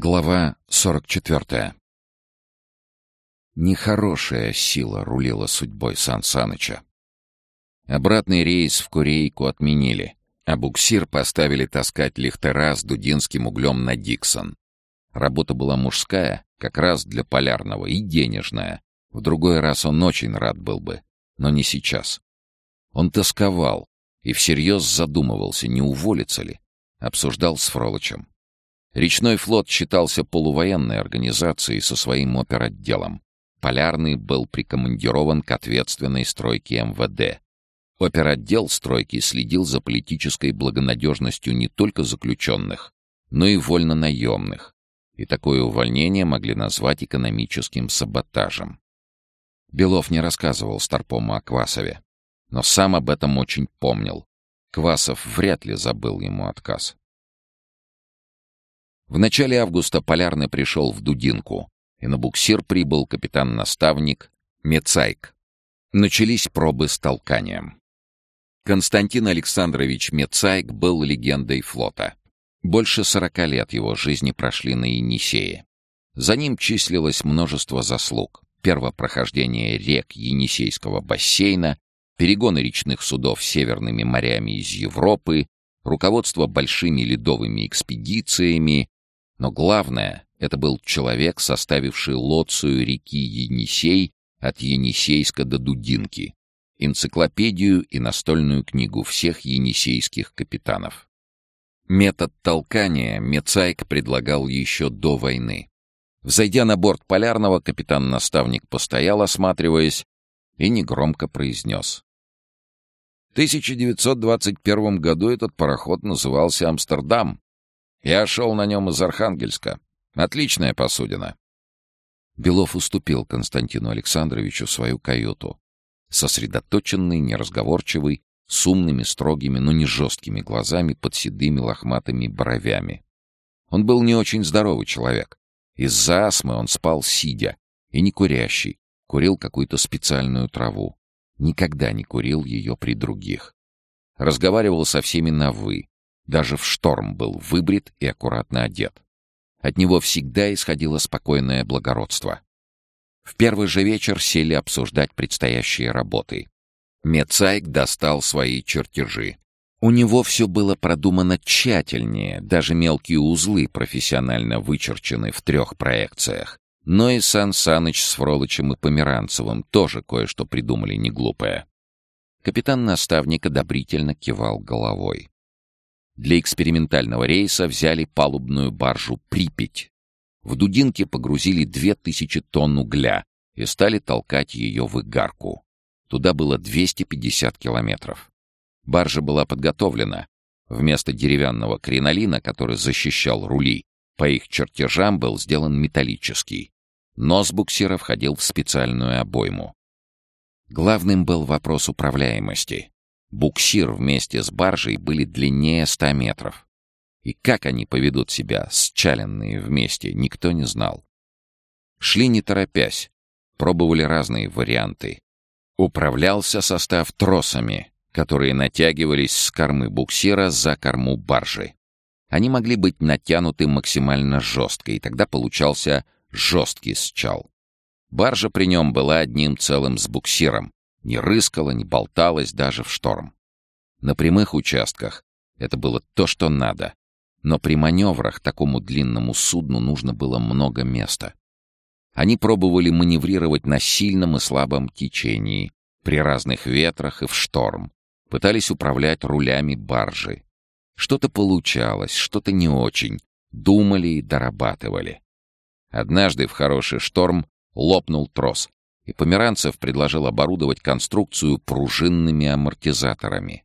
Глава 44 Нехорошая сила рулила судьбой Сан Саныча. Обратный рейс в Курейку отменили, а буксир поставили таскать лихтера с дудинским углем на Диксон. Работа была мужская, как раз для полярного, и денежная. В другой раз он очень рад был бы, но не сейчас. Он тосковал и всерьез задумывался, не уволиться ли. Обсуждал с Фролычем. Речной флот считался полувоенной организацией со своим оперотделом. Полярный был прикомандирован к ответственной стройке МВД. Оперотдел стройки следил за политической благонадежностью не только заключенных, но и вольнонаемных, и такое увольнение могли назвать экономическим саботажем. Белов не рассказывал Старпому о Квасове, но сам об этом очень помнил. Квасов вряд ли забыл ему отказ. В начале августа Полярный пришел в Дудинку, и на буксир прибыл капитан-наставник Мецайк. Начались пробы с толканием. Константин Александрович Мецайк был легендой флота. Больше сорока лет его жизни прошли на Енисее. За ним числилось множество заслуг. Первопрохождение рек Енисейского бассейна, перегоны речных судов северными морями из Европы, руководство большими ледовыми экспедициями, но главное, это был человек, составивший лоцию реки Енисей от Енисейска до Дудинки, энциклопедию и настольную книгу всех енисейских капитанов. Метод толкания Мецайк предлагал еще до войны. Взойдя на борт Полярного, капитан-наставник постоял, осматриваясь, и негромко произнес. В 1921 году этот пароход назывался «Амстердам», я шел на нем из Архангельска. Отличная посудина. Белов уступил Константину Александровичу свою каюту. Сосредоточенный, неразговорчивый, с умными, строгими, но не жесткими глазами под седыми лохматыми бровями. Он был не очень здоровый человек. Из-за астмы он спал сидя, и не курящий, курил какую-то специальную траву. Никогда не курил ее при других. Разговаривал со всеми на «вы», даже в шторм был выбрит и аккуратно одет. От него всегда исходило спокойное благородство. В первый же вечер сели обсуждать предстоящие работы. Мецайк достал свои чертежи. У него все было продумано тщательнее, даже мелкие узлы профессионально вычерчены в трех проекциях. Но и Сан Саныч с Фролычем и Померанцевым тоже кое-что придумали неглупое. Капитан-наставник одобрительно кивал головой. Для экспериментального рейса взяли палубную баржу «Припять». В Дудинке погрузили две тысячи тонн угля и стали толкать ее в Игарку. Туда было 250 километров. Баржа была подготовлена. Вместо деревянного кринолина, который защищал рули, по их чертежам был сделан металлический. Нос буксира входил в специальную обойму. Главным был вопрос управляемости. Буксир вместе с баржей были длиннее ста метров. И как они поведут себя, счаленные вместе, никто не знал. Шли не торопясь, пробовали разные варианты. Управлялся состав тросами, которые натягивались с кормы буксира за корму баржи. Они могли быть натянуты максимально жестко, и тогда получался жесткий счал. Баржа при нем была одним целым с буксиром, не рыскала, не болталась даже в шторм. На прямых участках это было то, что надо. Но при маневрах такому длинному судну нужно было много места. Они пробовали маневрировать на сильном и слабом течении, при разных ветрах и в шторм. Пытались управлять рулями баржи. Что-то получалось, что-то не очень. Думали и дорабатывали. Однажды в хороший шторм лопнул трос, и Померанцев предложил оборудовать конструкцию пружинными амортизаторами.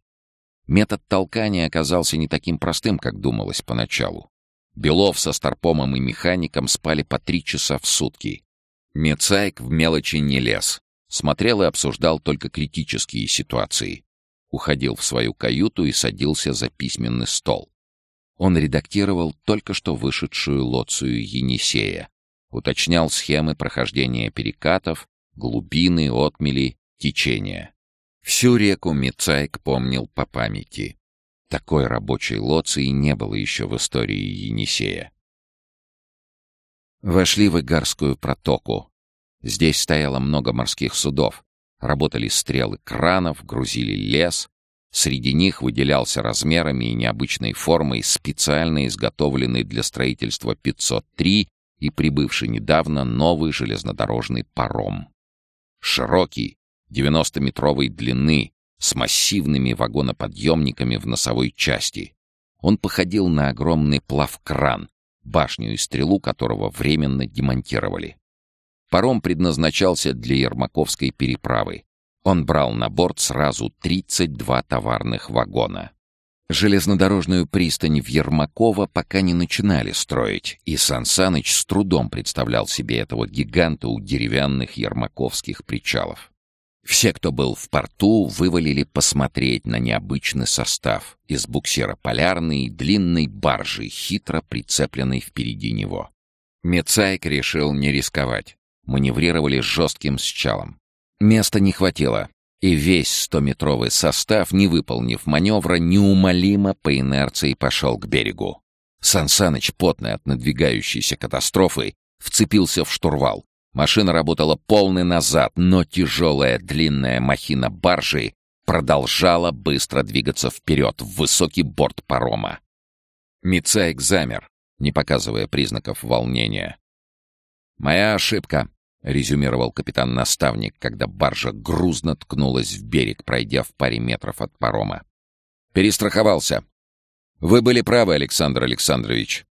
Метод толкания оказался не таким простым, как думалось поначалу. Белов со Старпомом и механиком спали по три часа в сутки. Мецайк в мелочи не лез. Смотрел и обсуждал только критические ситуации. Уходил в свою каюту и садился за письменный стол. Он редактировал только что вышедшую лоцию Енисея. Уточнял схемы прохождения перекатов, глубины, отмели, течения. Всю реку Мицайк помнил по памяти. Такой рабочей лоции не было еще в истории Енисея. Вошли в Игарскую протоку. Здесь стояло много морских судов. Работали стрелы кранов, грузили лес. Среди них выделялся размерами и необычной формой специально изготовленный для строительства 503 и прибывший недавно новый железнодорожный паром. Широкий, 90-метровой длины, с массивными вагоноподъемниками в носовой части. Он походил на огромный плавкран, башню и стрелу которого временно демонтировали. Паром предназначался для Ермаковской переправы. Он брал на борт сразу 32 товарных вагона. Железнодорожную пристань в Ермаково пока не начинали строить, и Сан Саныч с трудом представлял себе этого гиганта у деревянных ермаковских причалов. Все, кто был в порту, вывалили посмотреть на необычный состав из буксира полярной длинной баржи, хитро прицепленной впереди него. Мецайк решил не рисковать. Маневрировали жестким счалом. Места не хватило, и весь стометровый состав, не выполнив маневра, неумолимо по инерции пошел к берегу. Сансаныч, потный от надвигающейся катастрофы, вцепился в штурвал. Машина работала полный назад, но тяжелая длинная махина баржи продолжала быстро двигаться вперед в высокий борт парома. Мицаик замер, не показывая признаков волнения. «Моя ошибка», — резюмировал капитан-наставник, когда баржа грузно ткнулась в берег, пройдя в паре метров от парома. «Перестраховался. Вы были правы, Александр Александрович».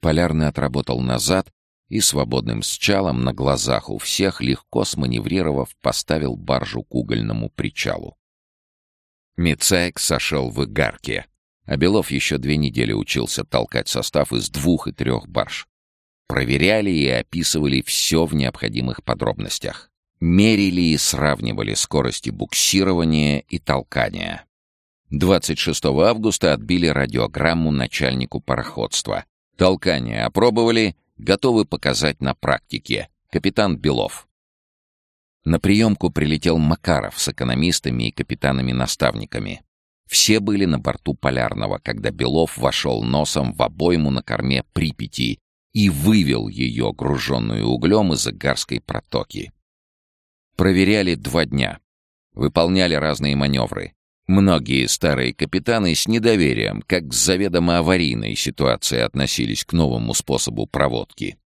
Полярный отработал назад и свободным счалом на глазах у всех, легко сманеврировав, поставил баржу к угольному причалу. Мицаек сошел в Игарке, а Белов еще две недели учился толкать состав из двух и трех барж. Проверяли и описывали все в необходимых подробностях. Мерили и сравнивали скорости буксирования и толкания. 26 августа отбили радиограмму начальнику пароходства. Толкание опробовали, готовы показать на практике. Капитан Белов. На приемку прилетел Макаров с экономистами и капитанами-наставниками. Все были на борту Полярного, когда Белов вошел носом в обойму на корме Припяти и вывел ее, груженную углем, из Игарской протоки. Проверяли два дня. Выполняли разные маневры. Многие старые капитаны с недоверием, как к заведомо аварийной ситуации относились к новому способу проводки.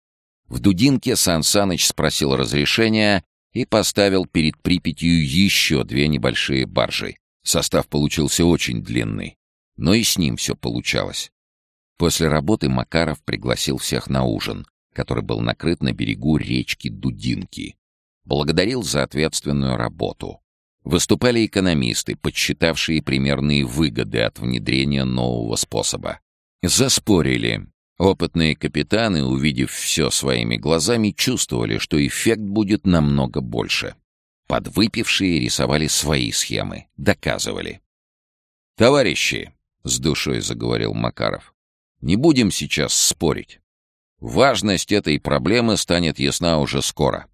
В Дудинке Сан Саныч спросил разрешения и поставил перед Припятью еще две небольшие баржи. Состав получился очень длинный, но и с ним все получалось. После работы Макаров пригласил всех на ужин, который был накрыт на берегу речки Дудинки. Благодарил за ответственную работу. Выступали экономисты, подсчитавшие примерные выгоды от внедрения нового способа. Заспорили. Опытные капитаны, увидев все своими глазами, чувствовали, что эффект будет намного больше. Подвыпившие рисовали свои схемы, доказывали. «Товарищи», — с душой заговорил Макаров, — «не будем сейчас спорить. Важность этой проблемы станет ясна уже скоро.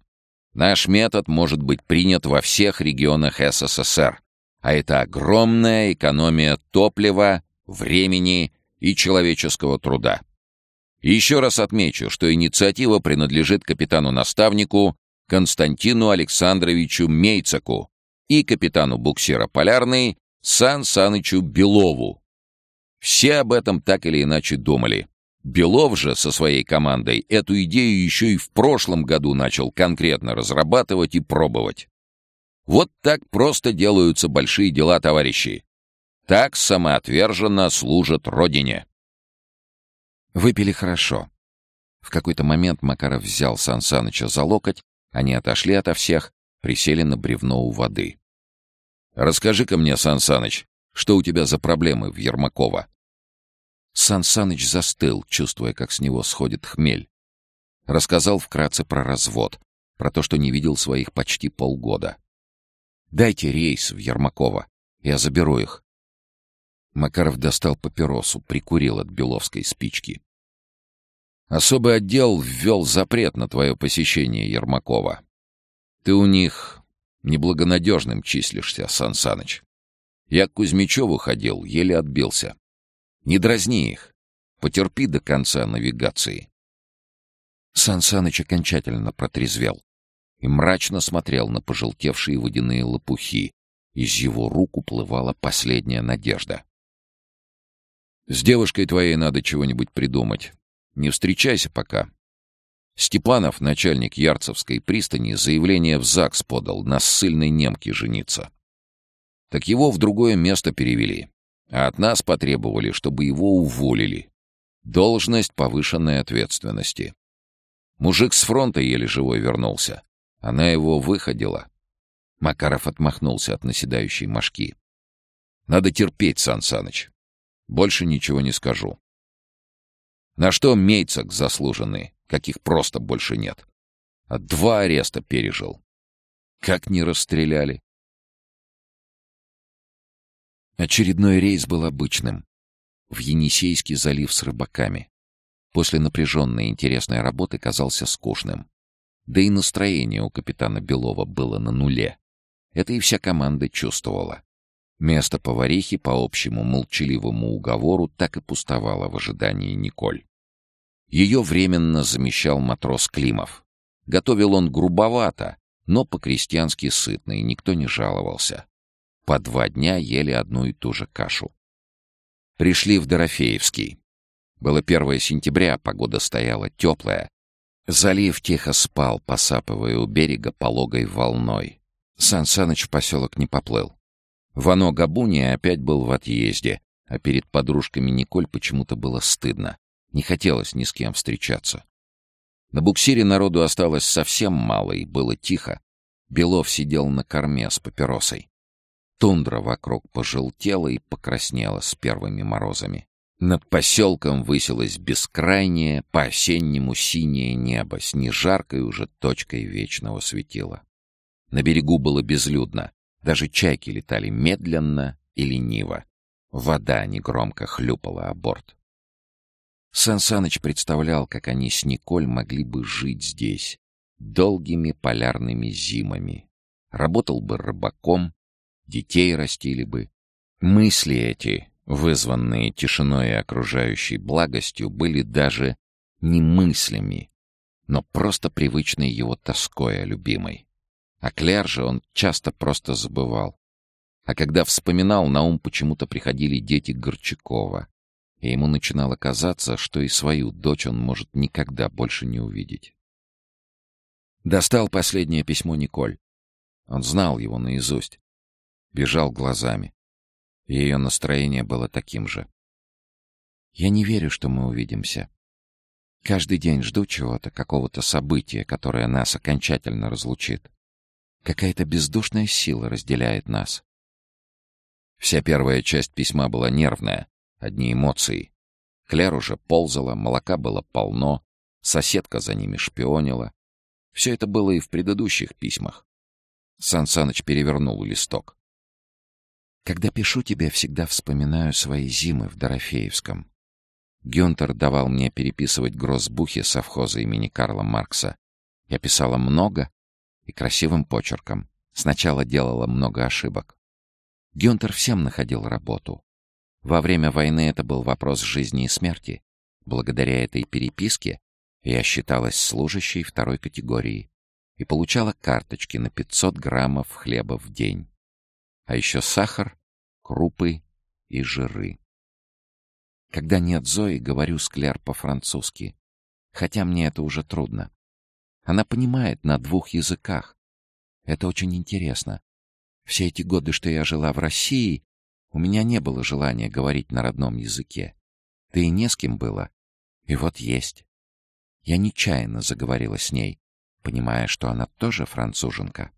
Наш метод может быть принят во всех регионах СССР, а это огромная экономия топлива, времени и человеческого труда. Еще раз отмечу, что инициатива принадлежит капитану-наставнику Константину Александровичу Мейцаку и капитану буксира «Полярный» Сан Санычу Белову. Все об этом так или иначе думали. Белов же со своей командой эту идею еще и в прошлом году начал конкретно разрабатывать и пробовать. Вот так просто делаются большие дела, товарищи. Так самоотверженно служат Родине. Выпили хорошо. В какой-то момент Макаров взял Сан за локоть, они отошли ото всех, присели на бревно у воды. «Расскажи-ка мне, Сан что у тебя за проблемы в Ермакова?» Сан Саныч застыл, чувствуя, как с него сходит хмель. Рассказал вкратце про развод, про то, что не видел своих почти полгода. «Дайте рейс в Ермакова, я заберу их». Макаров достал папиросу, прикурил от беловской спички. «Особый отдел ввел запрет на твое посещение Ермакова. Ты у них неблагонадежным числишься, Сан Саныч. Я к Кузьмичеву ходил, еле отбился. Не дразни их. Потерпи до конца навигации. Сансаныч окончательно протрезвел и мрачно смотрел на пожелтевшие водяные лопухи. Из его рук уплывала последняя надежда. «С девушкой твоей надо чего-нибудь придумать. Не встречайся пока». Степанов, начальник Ярцевской пристани, заявление в ЗАГС подал на ссыльной немке жениться. Так его в другое место перевели, а от нас потребовали, чтобы его уволили. Должность повышенной ответственности. Мужик с фронта еле живой вернулся. Она его выходила. Макаров отмахнулся от наседающей мошки. «Надо терпеть, Сан Саныч. Больше ничего не скажу. На что Мейцак заслуженный, каких просто больше нет. А два ареста пережил. Как не расстреляли?» Очередной рейс был обычным. В Енисейский залив с рыбаками. После напряженной интересной работы казался скучным. Да и настроение у капитана Белова было на нуле. Это и вся команда чувствовала. Место поварихи по общему молчаливому уговору так и пустовало в ожидании Николь. Ее временно замещал матрос Климов. Готовил он грубовато, но по-крестьянски сытно, и никто не жаловался. По два дня ели одну и ту же кашу. Пришли в Дорофеевский. Было 1 сентября, погода стояла теплая, Залив тихо спал, посапывая у берега пологой волной. Сан Саныч в поселок не поплыл. Вано Габуни опять был в отъезде, а перед подружками Николь почему-то было стыдно. Не хотелось ни с кем встречаться. На буксире народу осталось совсем мало, и было тихо. Белов сидел на корме с папиросой. Тундра вокруг пожелтела и покраснела с первыми морозами. Над поселком высилось бескрайнее, по-осеннему синее небо с нежаркой уже точкой вечного светила. На берегу было безлюдно, даже чайки летали медленно и лениво. Вода негромко хлюпала о борт. Сан Саныч представлял, как они с Николь могли бы жить здесь, долгими полярными зимами. Работал бы рыбаком, детей растили бы. Мысли эти вызванные тишиной и окружающей благостью, были даже не мыслями, но просто привычной его тоской о любимой. А Клер же он часто просто забывал. А когда вспоминал, на ум почему-то приходили дети Горчакова, и ему начинало казаться, что и свою дочь он может никогда больше не увидеть. Достал последнее письмо Николь. Он знал его наизусть. Бежал глазами. Ее настроение было таким же. «Я не верю, что мы увидимся. Каждый день жду чего-то, какого-то события, которое нас окончательно разлучит. Какая-то бездушная сила разделяет нас». Вся первая часть письма была нервная, одни эмоции. Кляр уже ползала, молока было полно, соседка за ними шпионила. Все это было и в предыдущих письмах. Сан Саныч перевернул листок. Когда пишу тебе, всегда вспоминаю свои зимы в Дорофеевском. Гюнтер давал мне переписывать гроссбухи совхоза имени Карла Маркса. Я писала много и красивым почерком. Сначала делала много ошибок. Гюнтер всем находил работу. Во время войны это был вопрос жизни и смерти. Благодаря этой переписке я считалась служащей второй категории и получала карточки на 500 граммов хлеба в день а еще сахар, крупы и жиры. Когда нет Зои, говорю с Клер по-французски, хотя мне это уже трудно. Она понимает на двух языках. Это очень интересно. Все эти годы, что я жила в России, у меня не было желания говорить на родном языке. Да и не с кем было. И вот есть. Я нечаянно заговорила с ней, понимая, что она тоже француженка.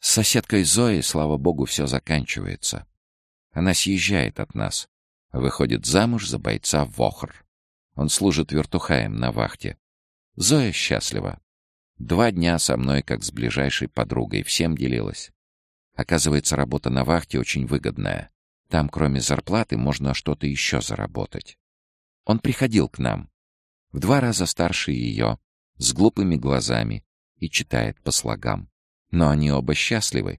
С соседкой Зоей, слава богу, все заканчивается. Она съезжает от нас. Выходит замуж за бойца Вохр. Он служит вертухаем на вахте. Зоя счастлива. Два дня со мной, как с ближайшей подругой, всем делилась. Оказывается, работа на вахте очень выгодная. Там, кроме зарплаты, можно что-то еще заработать. Он приходил к нам. В два раза старше ее, с глупыми глазами, и читает по слогам. Но они оба счастливы.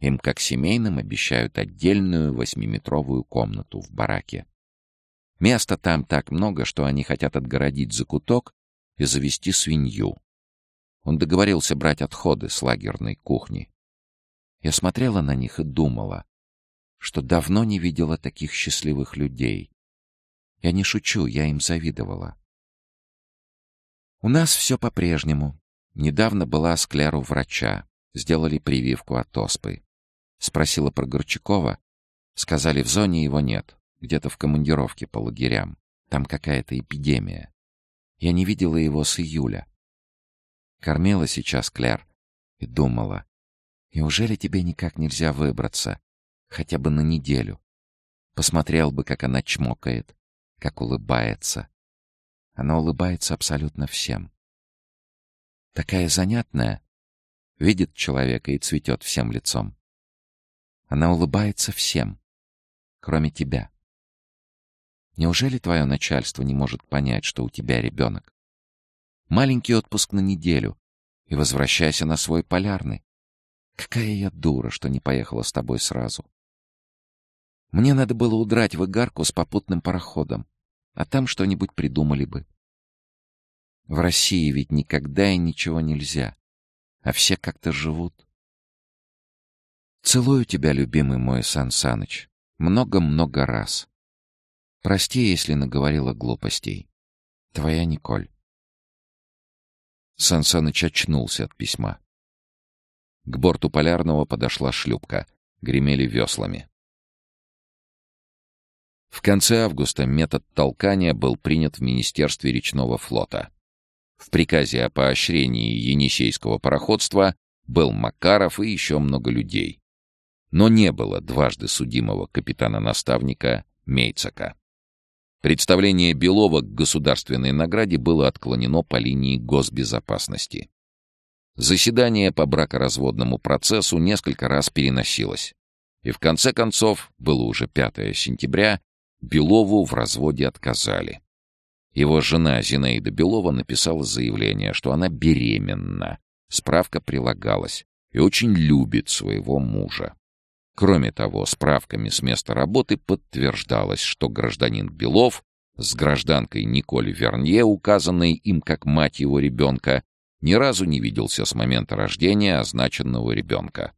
Им, как семейным, обещают отдельную восьмиметровую комнату в бараке. Места там так много, что они хотят отгородить закуток и завести свинью. Он договорился брать отходы с лагерной кухни. Я смотрела на них и думала, что давно не видела таких счастливых людей. Я не шучу, я им завидовала. У нас все по-прежнему. Недавно была скляр у врача. Сделали прививку от оспы. Спросила про Горчакова. Сказали, в зоне его нет. Где-то в командировке по лагерям. Там какая-то эпидемия. Я не видела его с июля. Кормила сейчас Кляр и думала, неужели тебе никак нельзя выбраться? Хотя бы на неделю. Посмотрел бы, как она чмокает, как улыбается. Она улыбается абсолютно всем. Такая занятная. Видит человека и цветет всем лицом. Она улыбается всем, кроме тебя. Неужели твое начальство не может понять, что у тебя ребенок? Маленький отпуск на неделю и возвращайся на свой полярный. Какая я дура, что не поехала с тобой сразу. Мне надо было удрать в Игарку с попутным пароходом, а там что-нибудь придумали бы. В России ведь никогда и ничего нельзя, а все как-то живут. Целую тебя, любимый мой Сан Саныч, много-много раз. Прости, если наговорила глупостей. Твоя Николь. Сан Саныч очнулся от письма. К борту полярного подошла шлюпка. Гремели веслами. В конце августа метод толкания был принят в Министерстве речного флота. В приказе о поощрении енисейского пароходства был Макаров и еще много людей. Но не было дважды судимого капитана-наставника Мейцака. Представление Белова к государственной награде было отклонено по линии госбезопасности. Заседание по бракоразводному процессу несколько раз переносилось. И в конце концов, было уже 5 сентября, Белову в разводе отказали. Его жена Зинаида Белова написала заявление, что она беременна. Справка прилагалась и очень любит своего мужа. Кроме того, справками с места работы подтверждалось, что гражданин Белов с гражданкой Николь Вернье, указанной им как мать его ребенка, ни разу не виделся с момента рождения означенного ребенка.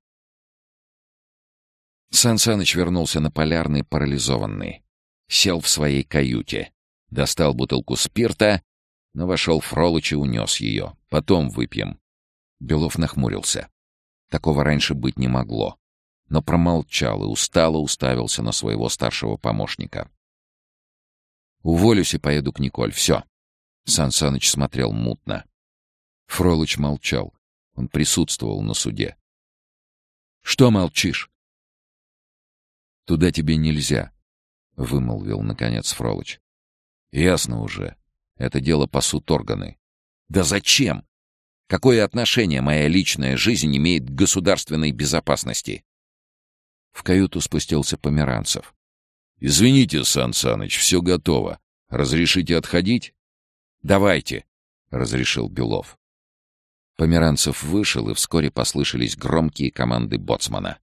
Сан Саныч вернулся на полярный парализованный. Сел в своей каюте. Достал бутылку спирта, но вошел Фролыч и унес ее. Потом выпьем. Белов нахмурился. Такого раньше быть не могло но промолчал и устало уставился на своего старшего помощника. «Уволюсь и поеду к Николь. Все». Сан Саныч смотрел мутно. Фролыч молчал. Он присутствовал на суде. «Что молчишь?» «Туда тебе нельзя», — вымолвил, наконец, Фролыч. «Ясно уже. Это дело пасут органы». «Да зачем? Какое отношение моя личная жизнь имеет к государственной безопасности?» В каюту спустился Померанцев. «Извините, Сан Саныч, все готово. Разрешите отходить?» «Давайте», — разрешил Белов. Померанцев вышел, и вскоре послышались громкие команды боцмана.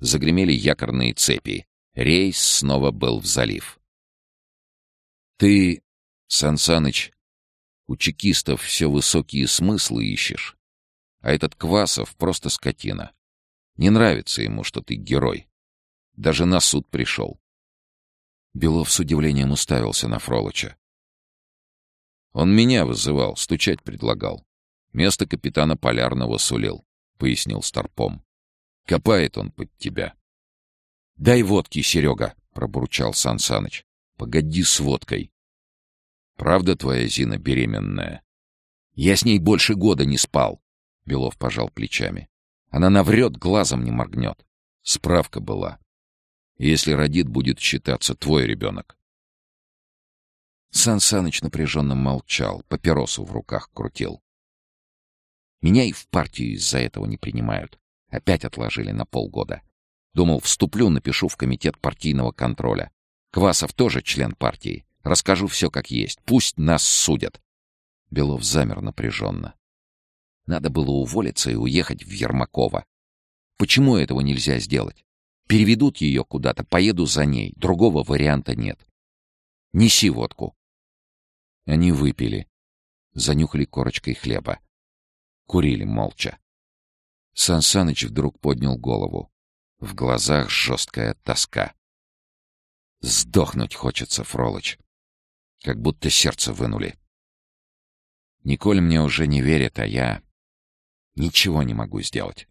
Загремели якорные цепи. Рейс снова был в залив. «Ты, Сан Саныч, у чекистов все высокие смыслы ищешь, а этот Квасов просто скотина. Не нравится ему, что ты герой. Даже на суд пришел. Белов с удивлением уставился на Фролыча. «Он меня вызывал, стучать предлагал. Место капитана Полярного сулил», — пояснил Старпом. «Копает он под тебя». «Дай водки, Серега», — пробурчал Сан Саныч. «Погоди с водкой». «Правда твоя Зина беременная?» «Я с ней больше года не спал», — Белов пожал плечами. «Она наврет, глазом не моргнет. Справка была. Если родит, будет считаться твой ребенок. Сан Саныч напряженно молчал, папиросу в руках крутил. Меня и в партию из-за этого не принимают. Опять отложили на полгода. Думал, вступлю, напишу в комитет партийного контроля. Квасов тоже член партии. Расскажу все как есть. Пусть нас судят. Белов замер напряженно. Надо было уволиться и уехать в Ермакова. Почему этого нельзя сделать? Переведут ее куда-то, поеду за ней. Другого варианта нет. Неси водку. Они выпили. занюхали корочкой хлеба. Курили молча. Сан Саныч вдруг поднял голову. В глазах жесткая тоска. Сдохнуть хочется, Фролыч. Как будто сердце вынули. Николь мне уже не верит, а я ничего не могу сделать.